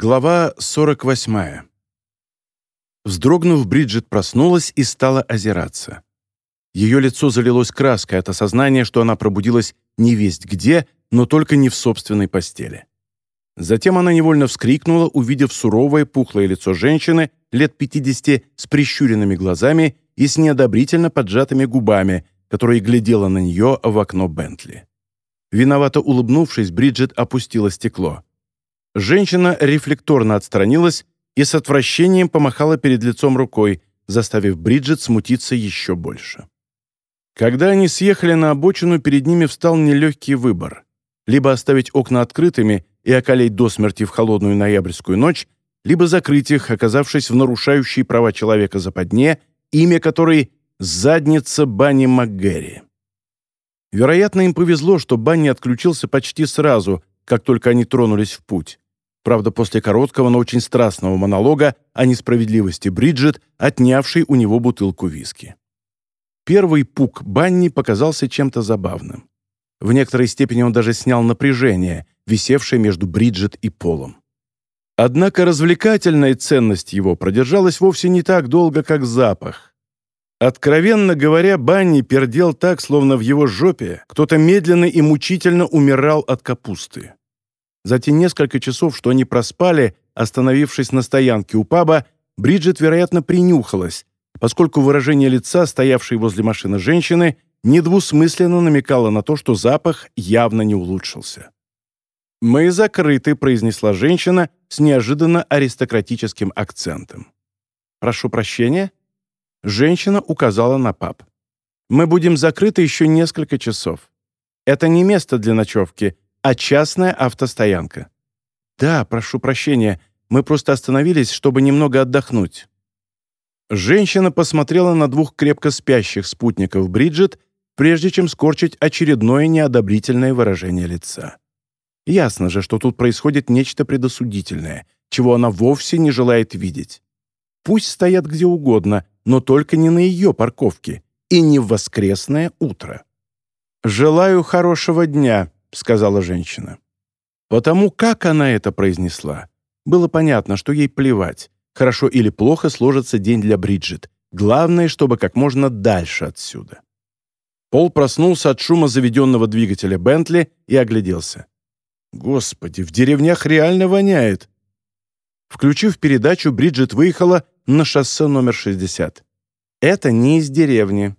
Глава 48. Вздрогнув, Бриджит проснулась и стала озираться. Ее лицо залилось краской от осознания, что она пробудилась не весть где, но только не в собственной постели. Затем она невольно вскрикнула, увидев суровое, пухлое лицо женщины лет 50 с прищуренными глазами и с неодобрительно поджатыми губами, которая глядела на нее в окно Бентли. Виновато улыбнувшись, Бриджит опустила стекло. Женщина рефлекторно отстранилась и с отвращением помахала перед лицом рукой, заставив Бриджит смутиться еще больше. Когда они съехали на обочину, перед ними встал нелегкий выбор. Либо оставить окна открытыми и околеть до смерти в холодную ноябрьскую ночь, либо закрыть их, оказавшись в нарушающей права человека западне, имя которой «Задница Банни МакГерри». Вероятно, им повезло, что Банни отключился почти сразу, как только они тронулись в путь. Правда, после короткого, но очень страстного монолога о несправедливости Бриджит, отнявшей у него бутылку виски. Первый пук Банни показался чем-то забавным. В некоторой степени он даже снял напряжение, висевшее между Бриджит и Полом. Однако развлекательная ценность его продержалась вовсе не так долго, как запах. Откровенно говоря, Банни пердел так, словно в его жопе кто-то медленно и мучительно умирал от капусты. За те несколько часов, что они проспали, остановившись на стоянке у паба, Бриджит, вероятно, принюхалась, поскольку выражение лица, стоявшей возле машины женщины, недвусмысленно намекало на то, что запах явно не улучшился. «Мы закрыты», — произнесла женщина с неожиданно аристократическим акцентом. «Прошу прощения?» Женщина указала на паб. «Мы будем закрыты еще несколько часов. Это не место для ночевки, а частная автостоянка». «Да, прошу прощения, мы просто остановились, чтобы немного отдохнуть». Женщина посмотрела на двух крепко спящих спутников Бриджит, прежде чем скорчить очередное неодобрительное выражение лица. Ясно же, что тут происходит нечто предосудительное, чего она вовсе не желает видеть. Пусть стоят где угодно, но только не на ее парковке и не в воскресное утро. «Желаю хорошего дня», — сказала женщина. Потому как она это произнесла, было понятно, что ей плевать, хорошо или плохо сложится день для Бриджит. Главное, чтобы как можно дальше отсюда. Пол проснулся от шума заведенного двигателя Бентли и огляделся. «Господи, в деревнях реально воняет!» Включив передачу, Бриджит выехала на шоссе номер 60. «Это не из деревни».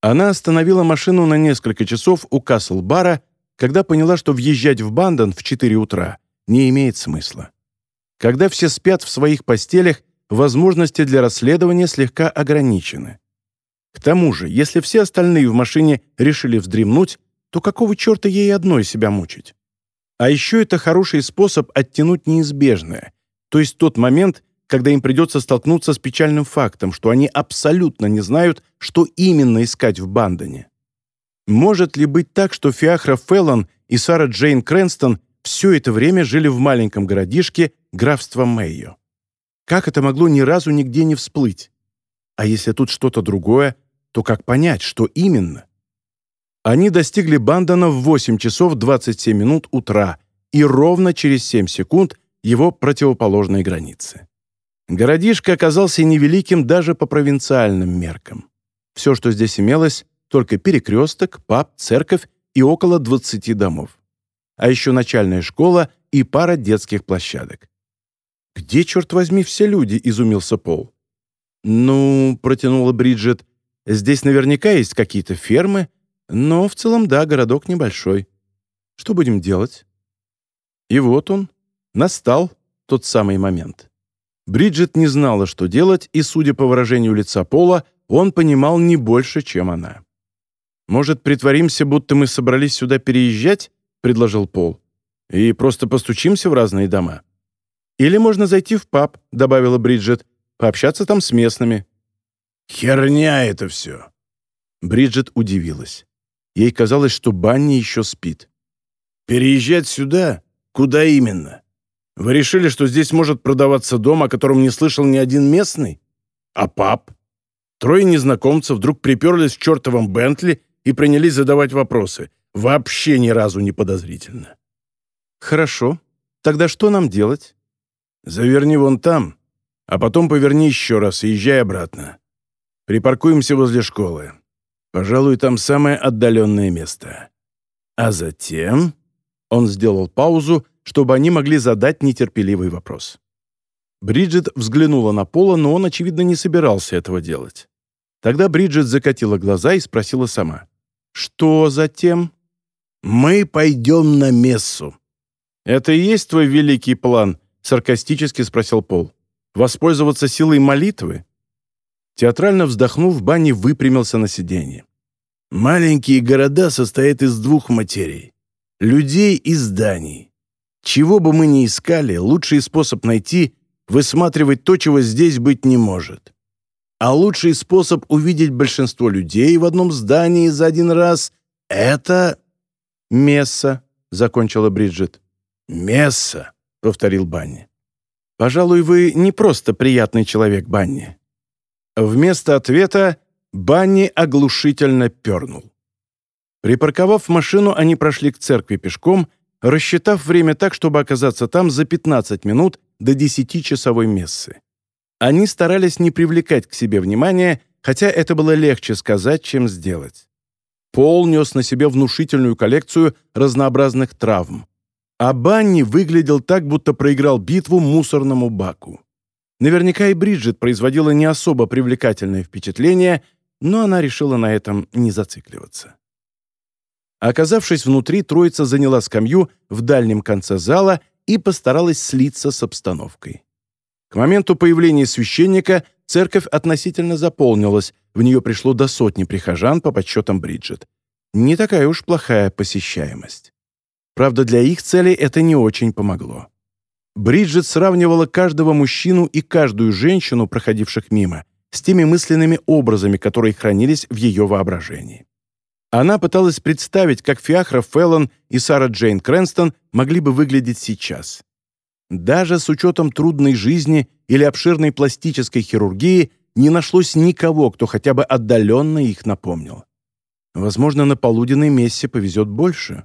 Она остановила машину на несколько часов у Касл-бара, когда поняла, что въезжать в Бандон в 4 утра не имеет смысла. Когда все спят в своих постелях, возможности для расследования слегка ограничены. К тому же, если все остальные в машине решили вздремнуть, то какого черта ей одной себя мучить? А еще это хороший способ оттянуть неизбежное, то есть тот момент, когда им придется столкнуться с печальным фактом, что они абсолютно не знают, что именно искать в Бандоне. Может ли быть так, что Фиахра Феллон и Сара Джейн Крэнстон все это время жили в маленьком городишке графства Мэйо. Как это могло ни разу нигде не всплыть? А если тут что-то другое, то как понять, что именно? Они достигли Бандона в 8 часов 27 минут утра и ровно через 7 секунд его противоположной границы. Городишко оказался невеликим даже по провинциальным меркам. Все, что здесь имелось, только перекресток, паб, церковь и около 20 домов а еще начальная школа и пара детских площадок. «Где, черт возьми, все люди?» — изумился Пол. «Ну», — протянула Бриджит, — «здесь наверняка есть какие-то фермы, но в целом, да, городок небольшой. Что будем делать?» И вот он, настал тот самый момент. Бриджит не знала, что делать, и, судя по выражению лица Пола, он понимал не больше, чем она. «Может, притворимся, будто мы собрались сюда переезжать?» предложил Пол. «И просто постучимся в разные дома». «Или можно зайти в паб», — добавила Бриджит, «пообщаться там с местными». «Херня это все!» Бриджит удивилась. Ей казалось, что Банни еще спит. «Переезжать сюда? Куда именно? Вы решили, что здесь может продаваться дом, о котором не слышал ни один местный? А паб? Трое незнакомцев вдруг приперлись в чертовом Бентли и принялись задавать вопросы. Вообще ни разу не подозрительно. Хорошо. Тогда что нам делать? Заверни вон там, а потом поверни еще раз и езжай обратно. Припаркуемся возле школы. Пожалуй, там самое отдаленное место. А затем...» Он сделал паузу, чтобы они могли задать нетерпеливый вопрос. Бриджит взглянула на Пола, но он, очевидно, не собирался этого делать. Тогда Бриджит закатила глаза и спросила сама. «Что затем?» «Мы пойдем на мессу». «Это и есть твой великий план?» — саркастически спросил Пол. «Воспользоваться силой молитвы?» Театрально вздохнув, Банни выпрямился на сиденье. «Маленькие города состоят из двух материй — людей и зданий. Чего бы мы ни искали, лучший способ найти — высматривать то, чего здесь быть не может. А лучший способ увидеть большинство людей в одном здании за один раз — это... «Месса», — закончила Бриджит. «Месса», — повторил Банни. «Пожалуй, вы не просто приятный человек, Банни». Вместо ответа Банни оглушительно пернул. Припарковав машину, они прошли к церкви пешком, рассчитав время так, чтобы оказаться там за 15 минут до 10-часовой мессы. Они старались не привлекать к себе внимания, хотя это было легче сказать, чем сделать. Пол нес на себе внушительную коллекцию разнообразных травм. А Банни выглядел так, будто проиграл битву мусорному баку. Наверняка и Бриджит производила не особо привлекательное впечатление, но она решила на этом не зацикливаться. Оказавшись внутри, троица заняла скамью в дальнем конце зала и постаралась слиться с обстановкой. К моменту появления священника церковь относительно заполнилась, в нее пришло до сотни прихожан по подсчетам Бриджит. Не такая уж плохая посещаемость. Правда, для их целей это не очень помогло. Бриджит сравнивала каждого мужчину и каждую женщину, проходивших мимо, с теми мысленными образами, которые хранились в ее воображении. Она пыталась представить, как Фиахра Феллон и Сара Джейн Крэнстон могли бы выглядеть сейчас. Даже с учетом трудной жизни или обширной пластической хирургии не нашлось никого, кто хотя бы отдаленно их напомнил. Возможно, на полуденной мессе повезет больше.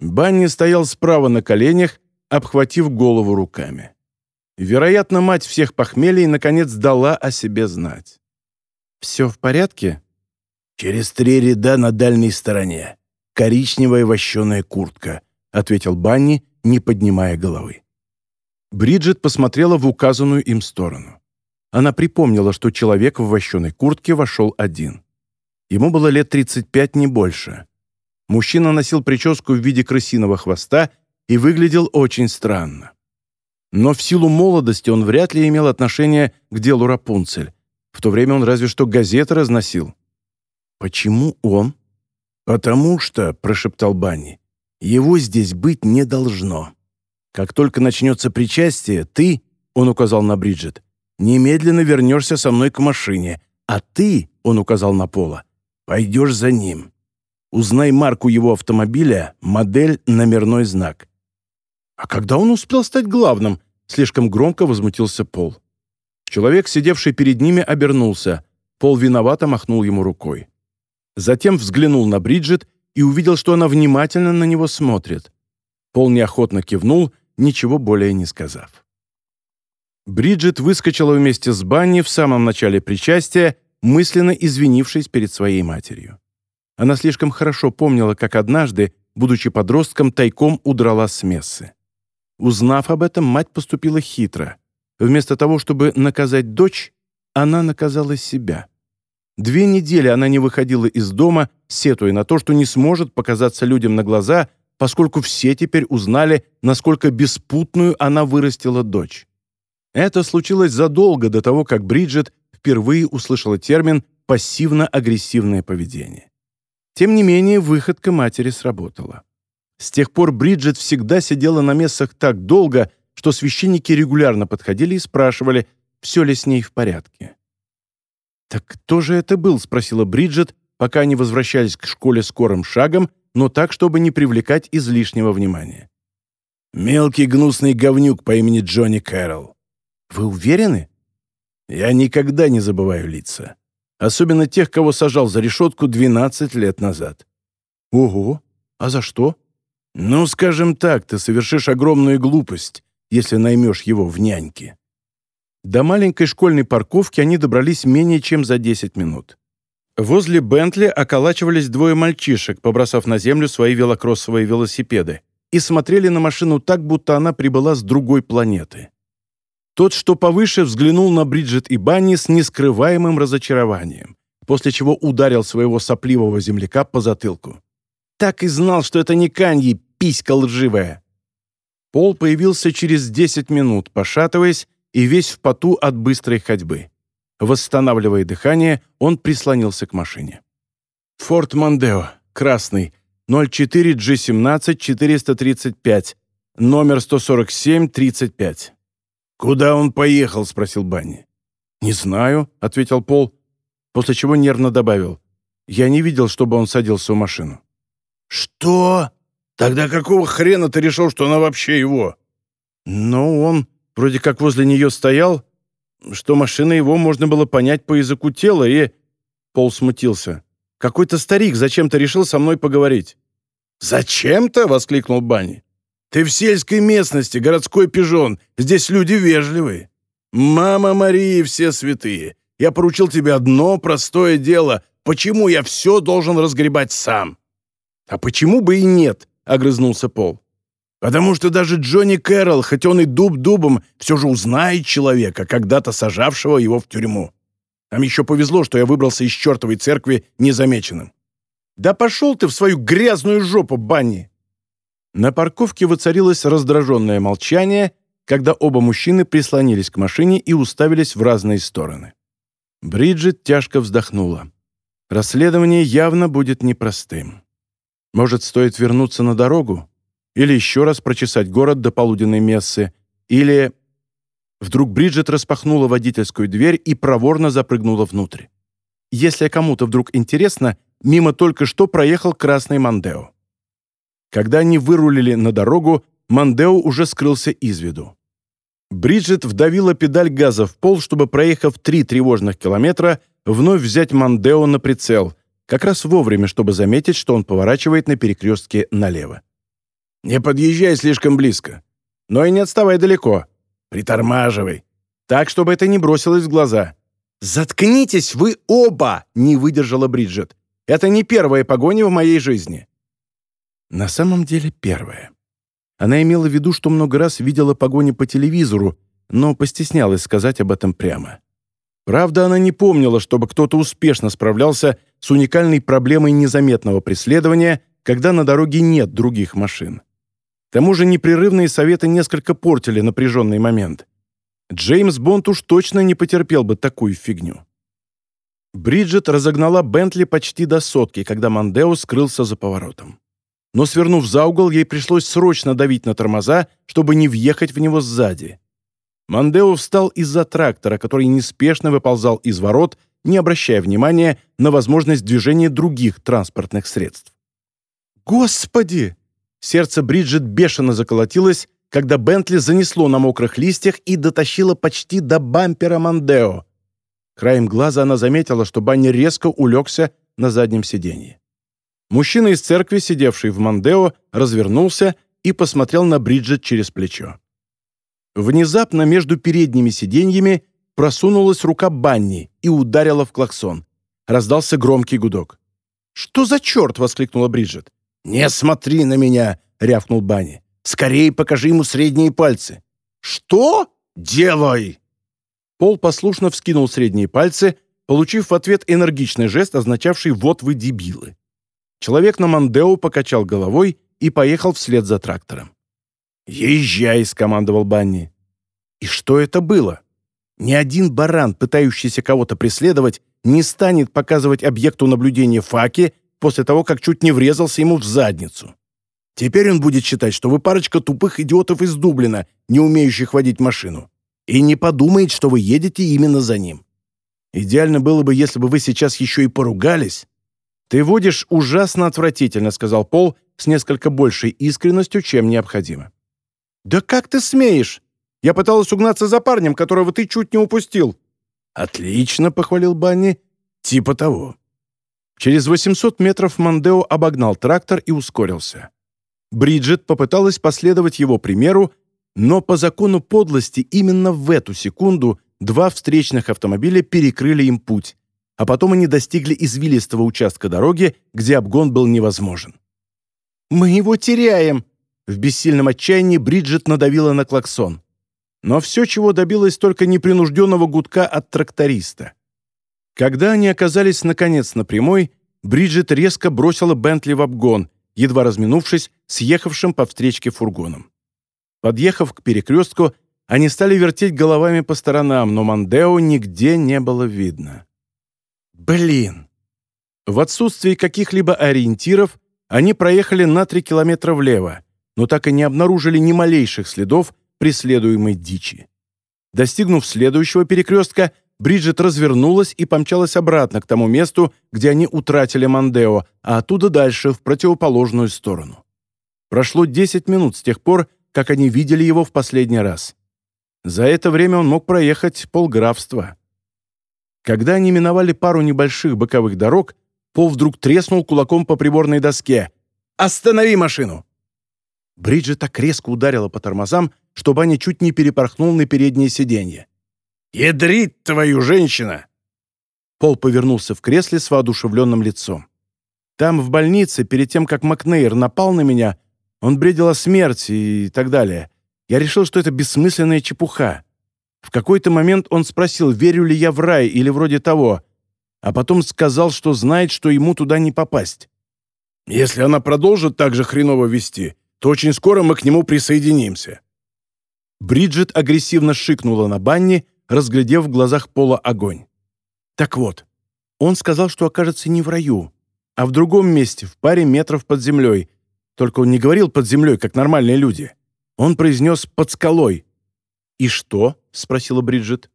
Банни стоял справа на коленях, обхватив голову руками. Вероятно, мать всех похмелий наконец дала о себе знать. «Все в порядке?» «Через три ряда на дальней стороне. Коричневая вощеная куртка», — ответил Банни, не поднимая головы. Бриджит посмотрела в указанную им сторону. Она припомнила, что человек в вощеной куртке вошел один. Ему было лет 35, не больше. Мужчина носил прическу в виде крысиного хвоста и выглядел очень странно. Но в силу молодости он вряд ли имел отношение к делу Рапунцель. В то время он разве что газеты разносил. «Почему он?» «Потому что», — прошептал Банни, — «его здесь быть не должно». Как только начнется причастие, ты, — он указал на Бриджит, — немедленно вернешься со мной к машине, а ты, — он указал на Пола, — пойдешь за ним. Узнай марку его автомобиля, модель, номерной знак. А когда он успел стать главным? Слишком громко возмутился Пол. Человек, сидевший перед ними, обернулся. Пол виновато махнул ему рукой. Затем взглянул на Бриджит и увидел, что она внимательно на него смотрит. Пол неохотно кивнул ничего более не сказав. Бриджит выскочила вместе с Банни в самом начале причастия, мысленно извинившись перед своей матерью. Она слишком хорошо помнила, как однажды, будучи подростком, тайком удрала с мессы. Узнав об этом, мать поступила хитро. Вместо того, чтобы наказать дочь, она наказала себя. Две недели она не выходила из дома, сетуя на то, что не сможет показаться людям на глаза – поскольку все теперь узнали, насколько беспутную она вырастила дочь. Это случилось задолго до того, как Бриджит впервые услышала термин «пассивно-агрессивное поведение». Тем не менее, выходка матери сработала. С тех пор Бриджит всегда сидела на мессах так долго, что священники регулярно подходили и спрашивали, все ли с ней в порядке. «Так кто же это был?» — спросила Бриджит, пока они возвращались к школе скорым шагом, но так, чтобы не привлекать излишнего внимания. «Мелкий гнусный говнюк по имени Джонни Кэрролл». «Вы уверены?» «Я никогда не забываю лица. Особенно тех, кого сажал за решетку 12 лет назад». «Ого! А за что?» «Ну, скажем так, ты совершишь огромную глупость, если наймешь его в няньки. До маленькой школьной парковки они добрались менее чем за 10 минут. Возле Бентли околачивались двое мальчишек, побросав на землю свои велокроссовые велосипеды, и смотрели на машину так, будто она прибыла с другой планеты. Тот, что повыше, взглянул на Бриджит и Банни с нескрываемым разочарованием, после чего ударил своего сопливого земляка по затылку. «Так и знал, что это не Каньи, писька лживая!» Пол появился через 10 минут, пошатываясь и весь в поту от быстрой ходьбы. Восстанавливая дыхание, он прислонился к машине. «Форт Мондео, красный, 04G17-435, номер 147-35». «Куда он поехал?» — спросил Банни. «Не знаю», — ответил Пол, после чего нервно добавил. «Я не видел, чтобы он садился в машину». «Что? Тогда какого хрена ты решил, что она вообще его?» «Ну, он вроде как возле нее стоял, что машина его можно было понять по языку тела, и...» Пол смутился. «Какой-то старик зачем-то решил со мной поговорить». «Зачем-то?» — воскликнул Банни. Ты в сельской местности, городской пижон. Здесь люди вежливые. Мама Марии, все святые. Я поручил тебе одно простое дело. Почему я все должен разгребать сам?» «А почему бы и нет?» — огрызнулся Пол. «Потому что даже Джонни Кэрролл, хоть он и дуб дубом, все же узнает человека, когда-то сажавшего его в тюрьму. Нам еще повезло, что я выбрался из чертовой церкви незамеченным». «Да пошел ты в свою грязную жопу, Банни!» На парковке воцарилось раздраженное молчание, когда оба мужчины прислонились к машине и уставились в разные стороны. Бриджит тяжко вздохнула. Расследование явно будет непростым. Может, стоит вернуться на дорогу? Или еще раз прочесать город до полуденной мессы? Или... Вдруг Бриджит распахнула водительскую дверь и проворно запрыгнула внутрь. Если кому-то вдруг интересно, мимо только что проехал красный Мандео. Когда они вырулили на дорогу, Мандео уже скрылся из виду. Бриджит вдавила педаль газа в пол, чтобы, проехав три тревожных километра, вновь взять Мандео на прицел, как раз вовремя, чтобы заметить, что он поворачивает на перекрестке налево. «Не подъезжай слишком близко, но и не отставай далеко. Притормаживай, так, чтобы это не бросилось в глаза». «Заткнитесь вы оба!» — не выдержала Бриджит. «Это не первая погоня в моей жизни». На самом деле первое. Она имела в виду, что много раз видела погони по телевизору, но постеснялась сказать об этом прямо. Правда, она не помнила, чтобы кто-то успешно справлялся с уникальной проблемой незаметного преследования, когда на дороге нет других машин. Тому же непрерывные советы несколько портили напряженный момент. Джеймс Бонд уж точно не потерпел бы такую фигню. Бриджит разогнала Бентли почти до сотки, когда Мандео скрылся за поворотом но, свернув за угол, ей пришлось срочно давить на тормоза, чтобы не въехать в него сзади. Мандео встал из-за трактора, который неспешно выползал из ворот, не обращая внимания на возможность движения других транспортных средств. «Господи!» Сердце Бриджит бешено заколотилось, когда Бентли занесло на мокрых листьях и дотащило почти до бампера Мандео. Краем глаза она заметила, что Банни резко улегся на заднем сиденье. Мужчина из церкви, сидевший в Мандео, развернулся и посмотрел на Бриджит через плечо. Внезапно между передними сиденьями просунулась рука Банни и ударила в клаксон. Раздался громкий гудок. «Что за черт?» — воскликнула Бриджит. «Не смотри на меня!» — рявкнул Банни. «Скорее покажи ему средние пальцы». «Что?» «Делай!» Пол послушно вскинул средние пальцы, получив в ответ энергичный жест, означавший «вот вы дебилы». Человек на Мандео покачал головой и поехал вслед за трактором. «Езжай!» — скомандовал Банни. И что это было? Ни один баран, пытающийся кого-то преследовать, не станет показывать объекту наблюдения факи после того, как чуть не врезался ему в задницу. Теперь он будет считать, что вы парочка тупых идиотов из Дублина, не умеющих водить машину, и не подумает, что вы едете именно за ним. Идеально было бы, если бы вы сейчас еще и поругались, «Ты водишь ужасно отвратительно», — сказал Пол с несколько большей искренностью, чем необходимо. «Да как ты смеешь? Я пыталась угнаться за парнем, которого ты чуть не упустил». «Отлично», — похвалил Банни. «Типа того». Через 800 метров Мандео обогнал трактор и ускорился. Бриджит попыталась последовать его примеру, Но по закону подлости именно в эту секунду два встречных автомобиля перекрыли им путь, а потом они достигли извилистого участка дороги, где обгон был невозможен. «Мы его теряем!» В бессильном отчаянии Бриджит надавила на клаксон. Но все, чего добилась, только непринужденного гудка от тракториста. Когда они оказались наконец на прямой, Бриджит резко бросила Бентли в обгон, едва разминувшись с ехавшим по встречке фургоном. Подъехав к перекрестку, они стали вертеть головами по сторонам, но Мандео нигде не было видно. Блин! В отсутствии каких-либо ориентиров они проехали на три километра влево, но так и не обнаружили ни малейших следов преследуемой дичи. Достигнув следующего перекрестка, Бриджит развернулась и помчалась обратно к тому месту, где они утратили Мандео, а оттуда дальше, в противоположную сторону. Прошло 10 минут с тех пор, как они видели его в последний раз. За это время он мог проехать полграфства. Когда они миновали пару небольших боковых дорог, Пол вдруг треснул кулаком по приборной доске. «Останови машину!» Бриджит так резко ударила по тормозам, чтобы они чуть не перепорхнул на переднее сиденье. «Ядрит твою, женщина!» Пол повернулся в кресле с воодушевленным лицом. Там, в больнице, перед тем, как Макнейр напал на меня, он бредил о смерти и так далее. Я решил, что это бессмысленная чепуха. В какой-то момент он спросил, верю ли я в рай или вроде того, а потом сказал, что знает, что ему туда не попасть. «Если она продолжит так же хреново вести, то очень скоро мы к нему присоединимся». Бриджит агрессивно шикнула на Банни, разглядев в глазах Пола огонь. Так вот, он сказал, что окажется не в раю, а в другом месте, в паре метров под землей. Только он не говорил под землей, как нормальные люди. Он произнес «под скалой». «И что?» — спросила Бриджит.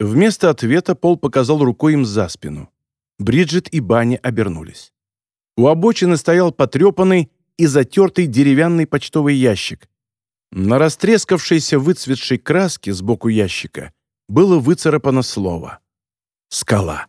Вместо ответа Пол показал рукой им за спину. Бриджит и Банни обернулись. У обочины стоял потрепанный и затертый деревянный почтовый ящик. На растрескавшейся выцветшей краске сбоку ящика было выцарапано слово «Скала».